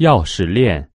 钥匙链